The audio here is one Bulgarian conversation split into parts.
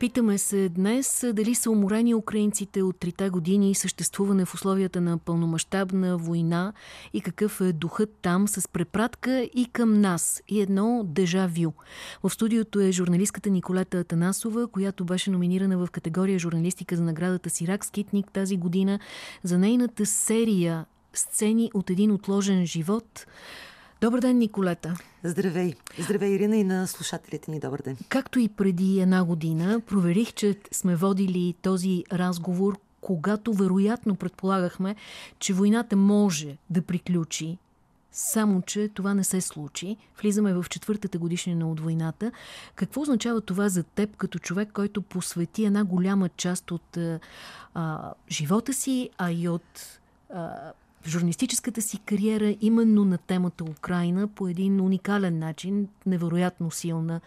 Питаме се днес дали са уморени украинците от трите години съществуване в условията на пълномащабна война и какъв е духът там с препратка и към нас и едно дежавю. В студиото е журналистката Николета Атанасова, която беше номинирана в категория журналистика за наградата Сирак Скитник тази година за нейната серия сцени от един отложен живот – Добър ден, Николета. Здравей. Здравей, Ирина, и на слушателите ни. Добър ден. Както и преди една година, проверих, че сме водили този разговор, когато вероятно предполагахме, че войната може да приключи само, че това не се случи. Влизаме в четвъртата годишнина от войната. Какво означава това за теб като човек, който посвети една голяма част от а, живота си, а и от а, журналистическата си кариера именно на темата Украина по един уникален начин, невероятно силна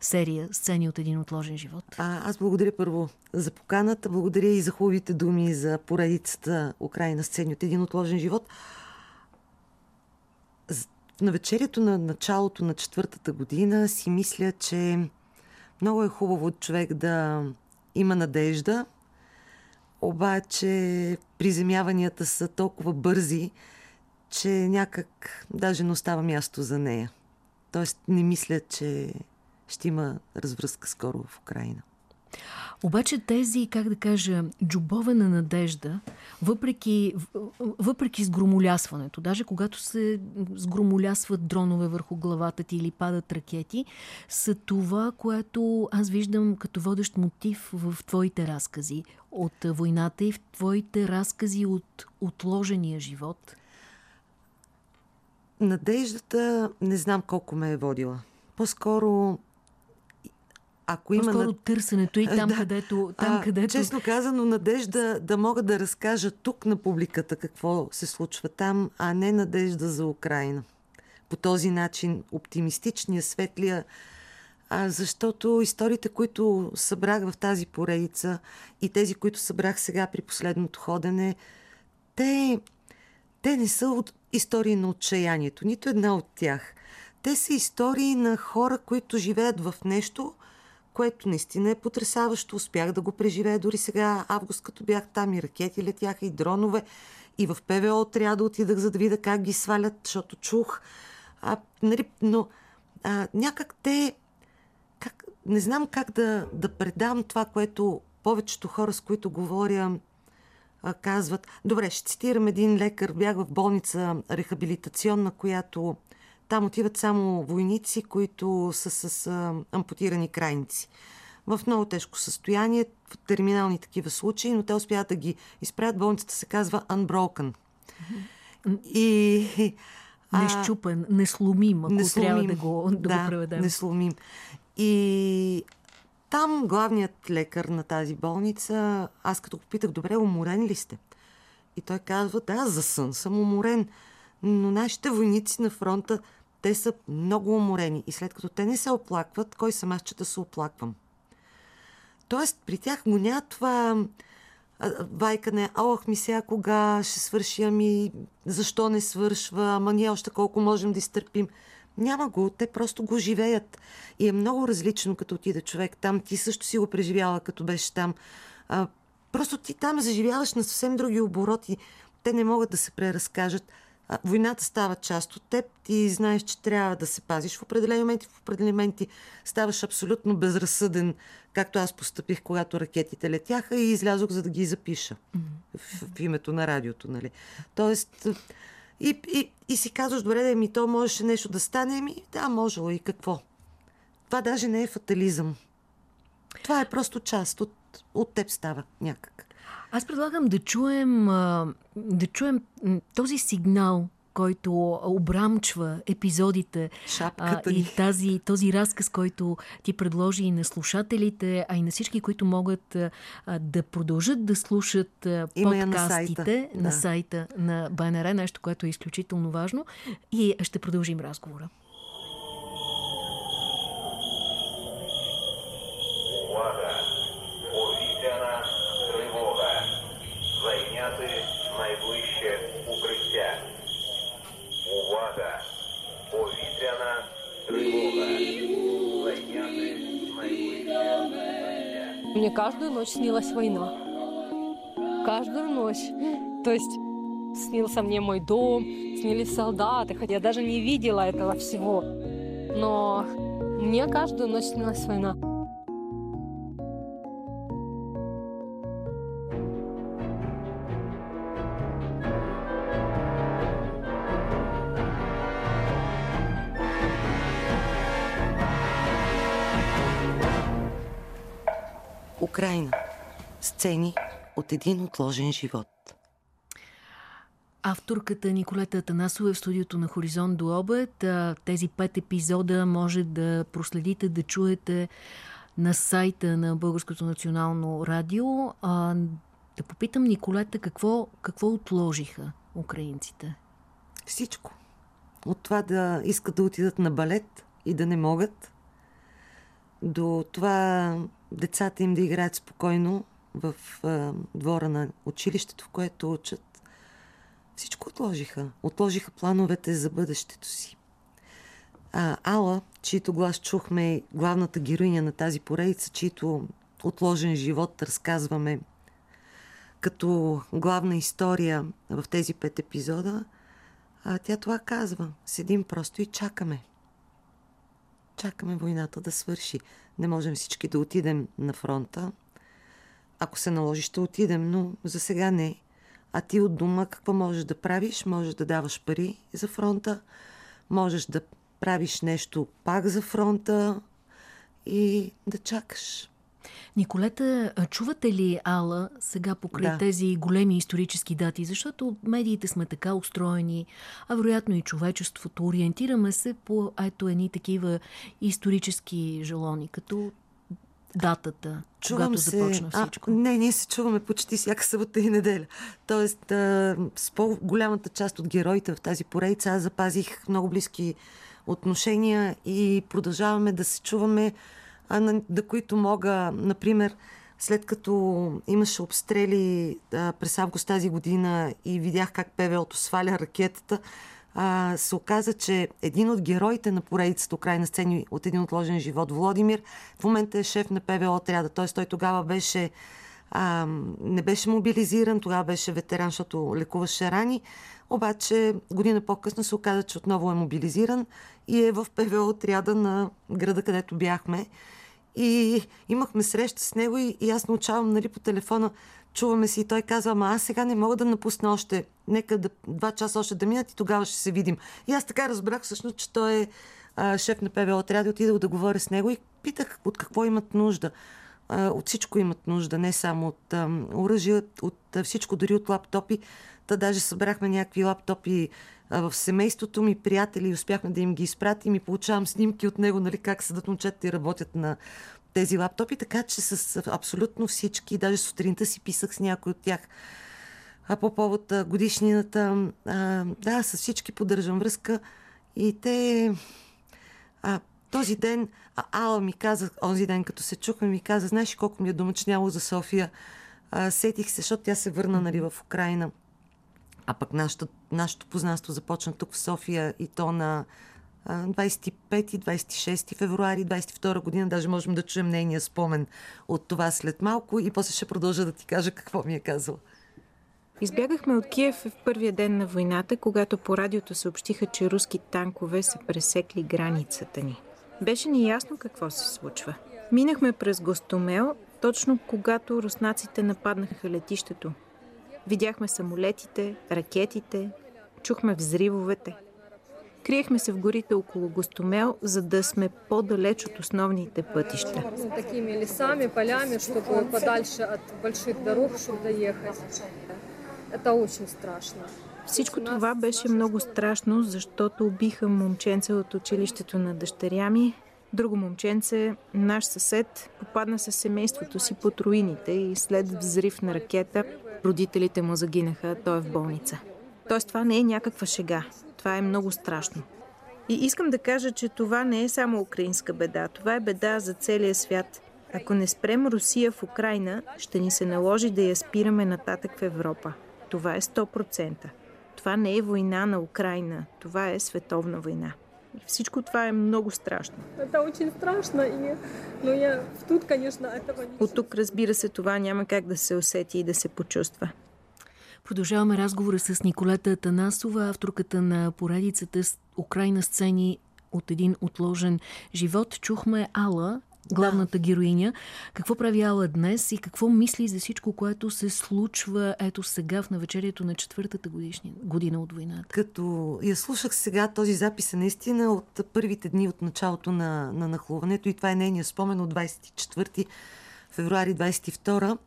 серия сцени от един отложен живот. А, аз благодаря първо за поканата, благодаря и за хубавите думи за поредицата Украина сцени от един отложен живот. На вечерието на началото на четвъртата година си мисля, че много е хубаво човек да има надежда, обаче приземяванията са толкова бързи, че някак даже не остава място за нея. Тоест не мисля, че ще има развръзка скоро в Украина. Обаче тези, как да кажа, джубове на надежда, въпреки, въпреки сгромолясването, даже когато се сгромолясват дронове върху главата ти или падат ракети, са това, което аз виждам като водещ мотив в твоите разкази от войната и в твоите разкази от отложения живот. Надеждата не знам колко ме е водила. По-скоро ако има... По-скоро търсенето и там, да. където, там а, където... Честно казано, надежда да мога да разкажа тук на публиката какво се случва там, а не надежда за Украина. По този начин оптимистичния, светлия, а, защото историите, които събрах в тази поредица и тези, които събрах сега при последното ходене, те, те не са от истории на отчаянието, нито една от тях. Те са истории на хора, които живеят в нещо, което наистина е потрясаващо. Успях да го преживея дори сега, август, като бях там и ракети летяха и дронове. И в ПВО трябва да отидах, за да видя как ги свалят, защото чух. А, нали, но а, някак те... Как, не знам как да, да предам това, което повечето хора, с които говоря, а, казват. Добре, ще цитирам един лекар. Бях в болница рехабилитационна, която там отиват само войници, които са с а, ампутирани крайници. В много тежко състояние, в терминални такива случаи, но те успяват да ги изправят. Болницата се казва Unbroken. И... Нещупен, несломим, ако несломим, трябва да го, да, да го преведем. несломим. И там главният лекар на тази болница, аз като го питах, добре, уморен ли сте? И той казва, да, за сън съм уморен, но нашите войници на фронта те са много уморени и след като те не се оплакват, кой съм аз, че да се оплаквам? Тоест, при тях го няма това вайкане, ох ми сега кога ще свърши, ами защо не свършва, ама ние още колко можем да изтърпим. Няма го, те просто го живеят. И е много различно, като отида човек там. Ти също си го преживяла, като беше там. Просто ти там заживяваш на съвсем други обороти. Те не могат да се преразкажат войната става част от теб, ти знаеш, че трябва да се пазиш в определени моменти, в определени моменти ставаш абсолютно безразсъден, както аз поступих, когато ракетите летяха и излязох, за да ги запиша mm-hmm. в, в името на радиото. Нали. Тоест, и, и, и си казваш, добре, да ми то можеше нещо да стане, ми да, можело и какво. Това даже не е фатализъм. Това е просто част от, от теб става някак. Аз предлагам да чуем, да чуем този сигнал, който обрамчва епизодите а, и тази, този разказ, който ти предложи и на слушателите, а и на всички, които могат а, да продължат да слушат а, подкастите на сайта. на да. сайта на БНР, нещо, което е изключително важно. И ще продължим разговора. Мне каждую ночь снилась война. Каждую ночь. То есть снился мне мой дом, снились солдаты, хотя я даже не видела этого всего. Но мне каждую ночь снилась война. Украина. Сцени от един отложен живот. Авторката Николета Танасова е в студиото на Хоризонт до обед. Тези пет епизода може да проследите, да чуете на сайта на Българското национално радио. А, да попитам Николета, какво, какво отложиха украинците? Всичко. От това да искат да отидат на балет и да не могат, до това децата им да играят спокойно в а, двора на училището, в което учат. Всичко отложиха. Отложиха плановете за бъдещето си. А, Ала, чието глас чухме, главната героиня на тази поредица, чието отложен живот разказваме като главна история в тези пет епизода, а тя това казва. Седим просто и чакаме. Чакаме войната да свърши. Не можем всички да отидем на фронта. Ако се наложи, ще отидем, но за сега не. А ти от дома какво можеш да правиш? Можеш да даваш пари за фронта, можеш да правиш нещо пак за фронта и да чакаш. Николета, чувате ли Ала сега покрай да. тези големи исторически дати? Защото медиите сме така устроени, а вероятно и човечеството. Ориентираме се по ето едни такива исторически желони, като датата, Чувам когато се... започна всичко? А, не, ние се чуваме почти всяка събота и неделя. Тоест, а, с по-голямата част от героите в тази поредица аз запазих много близки отношения и продължаваме да се чуваме, а на, да които мога, например, след като имаше обстрели а, през август тази година и видях как ПВО-то сваля ракетата, а, се оказа, че един от героите на поредицата Украина сцени от един отложен живот, Владимир, в момента е шеф на ПВО отряда. Т.е. той тогава беше а, не беше мобилизиран, тогава беше ветеран, защото лекуваше рани. Обаче година по-късно се оказа, че отново е мобилизиран и е в ПВО отряда на града, където бяхме. И имахме среща с него и, и аз научавам нали, по телефона чуваме си и той казва, ама аз сега не мога да напусна още, нека да, два часа още да минат и тогава ще се видим. И аз така разбрах всъщност, че той е а, шеф на ПВО отряд, отидох да говоря с него и питах от какво имат нужда. А, от всичко имат нужда, не само от оръжие, от а, всичко, дори от лаптопи. Та даже събрахме някакви лаптопи в семейството ми, приятели, и успяхме да им ги изпратим и получавам снимки от него, нали, как седат момчета и работят на тези лаптопи, така че с абсолютно всички, даже сутринта си писах с някой от тях а по повод годишнината. А, да, с всички поддържам връзка и те... А, този ден, а, Ала ми каза, онзи ден, като се чухме, ми каза, знаеш колко ми е домъчняло за София. А, сетих се, защото тя се върна нали, в Украина. А пък нашето, нашето познанство започна тук в София и то на 25-26 февруари 22 година. Даже можем да чуем нейния спомен от това след малко и после ще продължа да ти кажа какво ми е казала. Избягахме от Киев в първия ден на войната, когато по радиото съобщиха, че руски танкове са пресекли границата ни. Беше ни ясно какво се случва. Минахме през Гостомел, точно когато руснаците нападнаха летището. Видяхме самолетите, ракетите, чухме взривовете – Криехме се в горите около Гостомел, за да сме по-далеч от основните пътища. Такими лесами, полями, чтобы подальше от больших дорог, чтобы доехать. Это очень страшно. Всичко това беше много страшно, защото убиха момченце от училището на дъщеря ми. Друго момченце, наш съсед, попадна със семейството си под руините и след взрив на ракета родителите му загинаха, той е в болница. Тоест това не е някаква шега. Това е много страшно. И искам да кажа, че това не е само украинска беда. Това е беда за целия свят. Ако не спрем Русия в Украина, ще ни се наложи да я спираме нататък в Европа. Това е 100%. Това не е война на Украина. Това е световна война. Всичко това е много страшно. Страшно, но я тут, конечно, этого не От тук, разбира се, това няма как да се усети и да се почувства. Продължаваме разговора с Николета Танасова, авторката на поредицата с Украина сцени от един отложен живот. Чухме Ала, главната героиня. Какво прави Ала днес и какво мисли за всичко, което се случва ето сега в навечерието на четвъртата годишни, година от войната? Като я слушах сега, този запис е наистина от първите дни от началото на, на нахлуването и това е нейният спомен от 24 февруари 22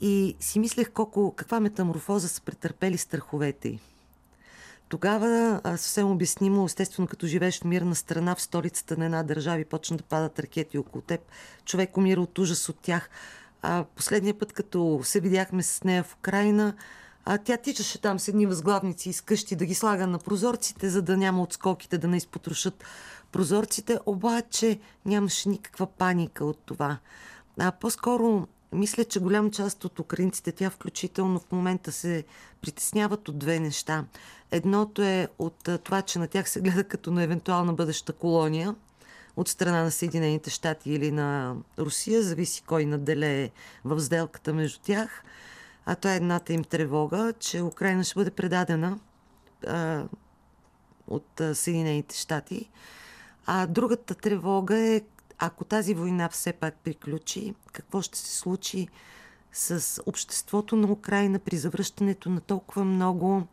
и си мислех колко, каква метаморфоза са претърпели страховете й. Тогава съвсем обяснимо, естествено, като живееш в мирна страна, в столицата на една държава и почна да падат ракети около теб, човек умира от ужас от тях. А последния път, като се видяхме с нея в Украина, а тя тичаше там с едни възглавници из къщи да ги слага на прозорците, за да няма отскоките да не изпотрошат прозорците, обаче нямаше никаква паника от това. А по-скоро мисля, че голям част от украинците, тя включително в момента се притесняват от две неща. Едното е от това, че на тях се гледа като на евентуална бъдеща колония от страна на Съединените щати или на Русия, зависи кой наделее в сделката между тях. А това е едната им тревога, че Украина ще бъде предадена а, от Съединените щати. А другата тревога е ако тази война все пак приключи, какво ще се случи с обществото на Украина при завръщането на толкова много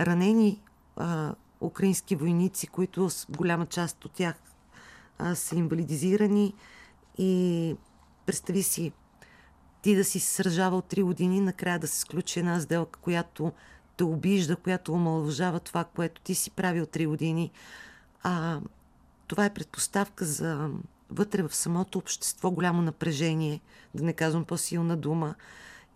ранени а, украински войници, които с голяма част от тях а, са инвалидизирани и представи си ти да си сражавал три години, накрая да се сключи една сделка, която те обижда, която омалважава това, което ти си правил три години. А, това е предпоставка за вътре в самото общество голямо напрежение, да не казвам по-силна дума.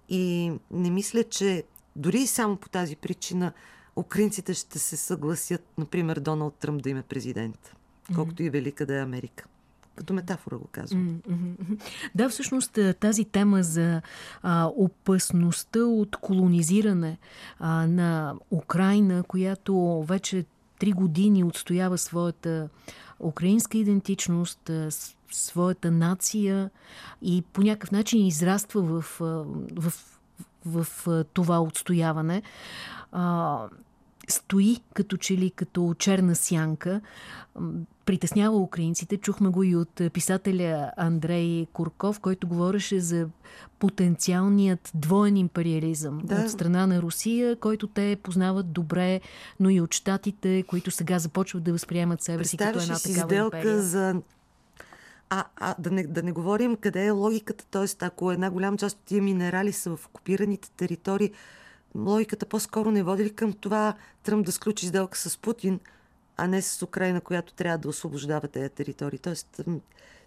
И не мисля, че дори и само по тази причина украинците ще се съгласят, например, Доналд Тръмп да има президент, колкото и велика да е Америка. Като метафора го казвам. Да, всъщност тази тема за а, опасността от колонизиране а, на Украина, която вече три години отстоява своята украинска идентичност, своята нация и по някакъв начин израства в, в, в, в това отстояване стои като че ли като черна сянка, притеснява украинците. Чухме го и от писателя Андрей Курков, който говореше за потенциалният двоен империализъм да. от страна на Русия, който те познават добре, но и от щатите, които сега започват да възприемат себе си като една такава сделка империя. за а, а да, не, да не говорим къде е логиката, т.е. ако една голяма част от тия минерали са в окупираните територии, логиката по-скоро не води ли към това Тръмп да сключи сделка с Путин, а не с Украина, която трябва да освобождава тези територии. Тоест,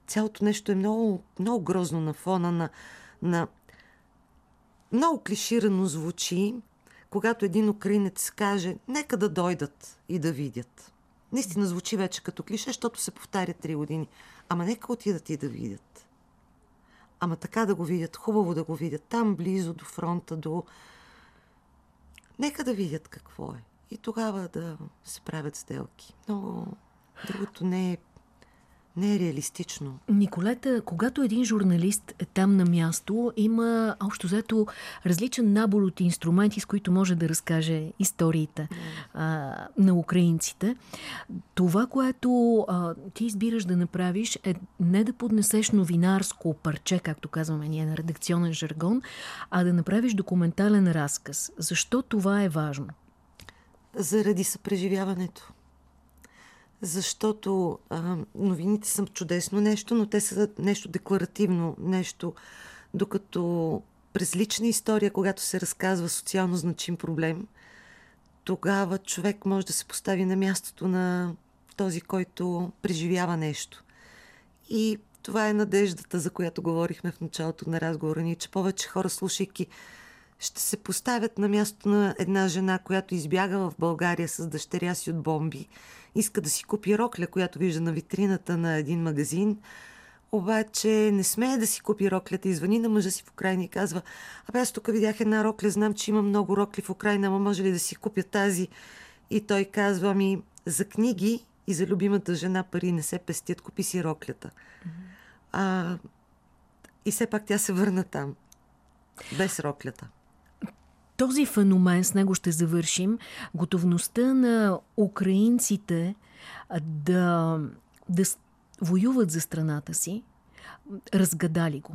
цялото нещо е много, много грозно на фона на, на... Много клиширано звучи, когато един украинец каже, нека да дойдат и да видят. Наистина звучи вече като клише, защото се повтаря три години. Ама нека отидат и да видят. Ама така да го видят, хубаво да го видят, там близо до фронта, до, Нека да видят какво е. И тогава да се правят сделки. Но другото не е не е реалистично. Николета, когато един журналист е там на място, има общо взето различен набор от инструменти, с които може да разкаже историите mm. а, на украинците. Това, което а, ти избираш да направиш е не да поднесеш новинарско парче, както казваме ние на редакционен жаргон, а да направиш документален разказ. Защо това е важно? Заради съпреживяването защото а, новините са чудесно нещо, но те са нещо декларативно, нещо, докато през лична история, когато се разказва социално значим проблем, тогава човек може да се постави на мястото на този, който преживява нещо. И това е надеждата, за която говорихме в началото на разговора ни, че повече хора, слушайки, ще се поставят на мястото на една жена, която избяга в България с дъщеря си от бомби иска да си купи рокля, която вижда на витрината на един магазин, обаче не смее да си купи роклята. Извъни на мъжа си в Украина и казва, абе аз тук видях една рокля, знам, че има много рокли в Украина, ама може ли да си купя тази? И той казва ми, за книги и за любимата жена пари не се пестят, купи си роклята. А, и все пак тя се върна там. Без роклята. Този феномен, с него ще завършим, готовността на украинците да, да воюват за страната си, разгадали го.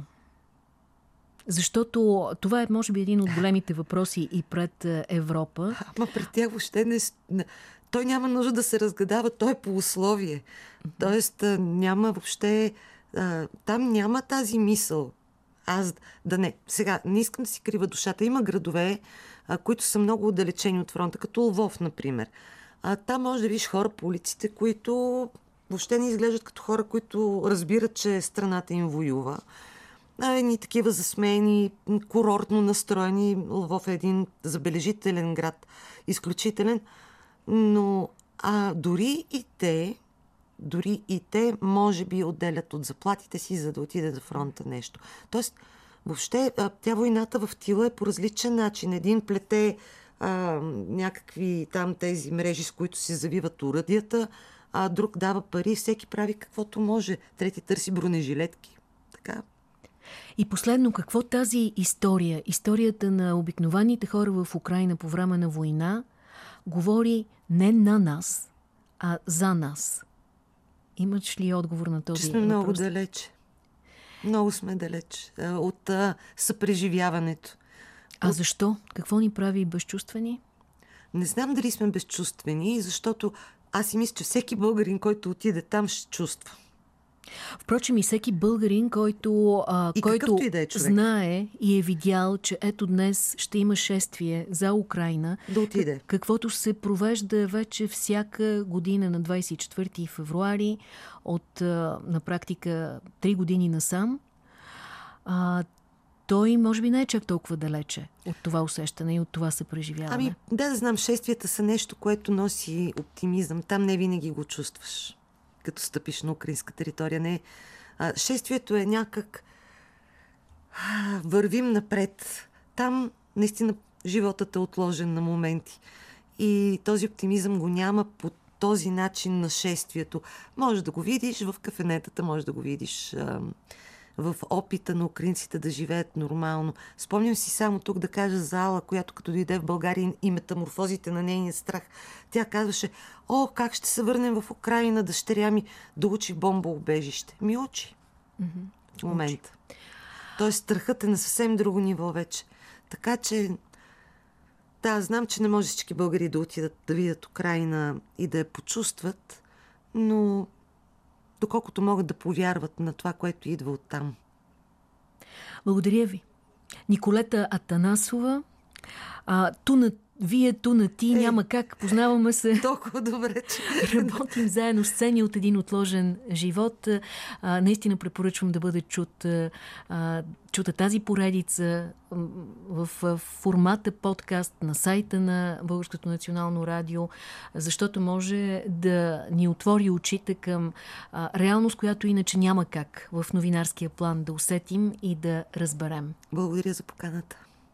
Защото това е, може би, един от големите въпроси и пред е, Европа. Ама пред тях въобще не... Той няма нужда да се разгадава, той е по условие. Тоест няма въобще... Там няма тази мисъл. Аз да не... Сега, не искам да си крива душата. Има градове, които са много отдалечени от фронта, като Лвов, например. А, там може да видиш хора по улиците, които въобще не изглеждат като хора, които разбират, че страната им воюва. А, едни такива засмени, курортно настроени. Лвов е един забележителен град, изключителен. Но а, дори и те, дори и те, може би, отделят от заплатите си, за да отиде за фронта нещо. Тоест, въобще, тя войната в Тила е по различен начин. Един плете а, някакви там тези мрежи, с които се завиват уръдията, а друг дава пари, всеки прави каквото може. Трети търси бронежилетки. Така. И последно, какво тази история, историята на обикновените хора в Украина по време на война, говори не на нас, а за нас? Имаш ли отговор на този Че сме въпрос? много далеч. Много сме далеч от а, съпреживяването. А защо? Какво ни прави безчувствени? Не знам дали сме безчувствени, защото аз си мисля, че всеки българин, който отиде там, ще чувства. Впрочем и всеки българин, който, а, и който и да е знае и е видял, че ето днес ще има шествие за Украина, да отиде. каквото се провежда вече всяка година на 24 февруари от а, на практика 3 години насам, а, той може би не е чак толкова далече от това усещане и от това се преживяване. Ами, да, да знам, шествията са нещо, което носи оптимизъм. Там не винаги го чувстваш, като стъпиш на украинска територия. Не. А, шествието е някак а, вървим напред. Там наистина животът е отложен на моменти. И този оптимизъм го няма по този начин на шествието. Може да го видиш в кафенетата, може да го видиш... А, в опита на украинците да живеят нормално. Спомням си само тук да кажа за Ала, която като дойде в България и метаморфозите на нейния страх, тя казваше, о, как ще се върнем в Украина, дъщеря ми да учи бомбоубежище. Ми учи. Mm-hmm. В момента. Тоест страхът е на съвсем друго ниво вече. Така че да, знам, че не може всички българи да отидат да видят Украина и да я почувстват, но доколкото могат да повярват на това, което идва от там. Благодаря ви. Николета Атанасова, а, ту на вие ту на ти, е, няма как, познаваме се. Толкова добре, че... Работим заедно сцени от един отложен живот. А, наистина препоръчвам да бъде чут, а, чута тази поредица в, формата подкаст на сайта на Българското национално радио, защото може да ни отвори очите към реалност, която иначе няма как в новинарския план да усетим и да разберем. Благодаря за поканата.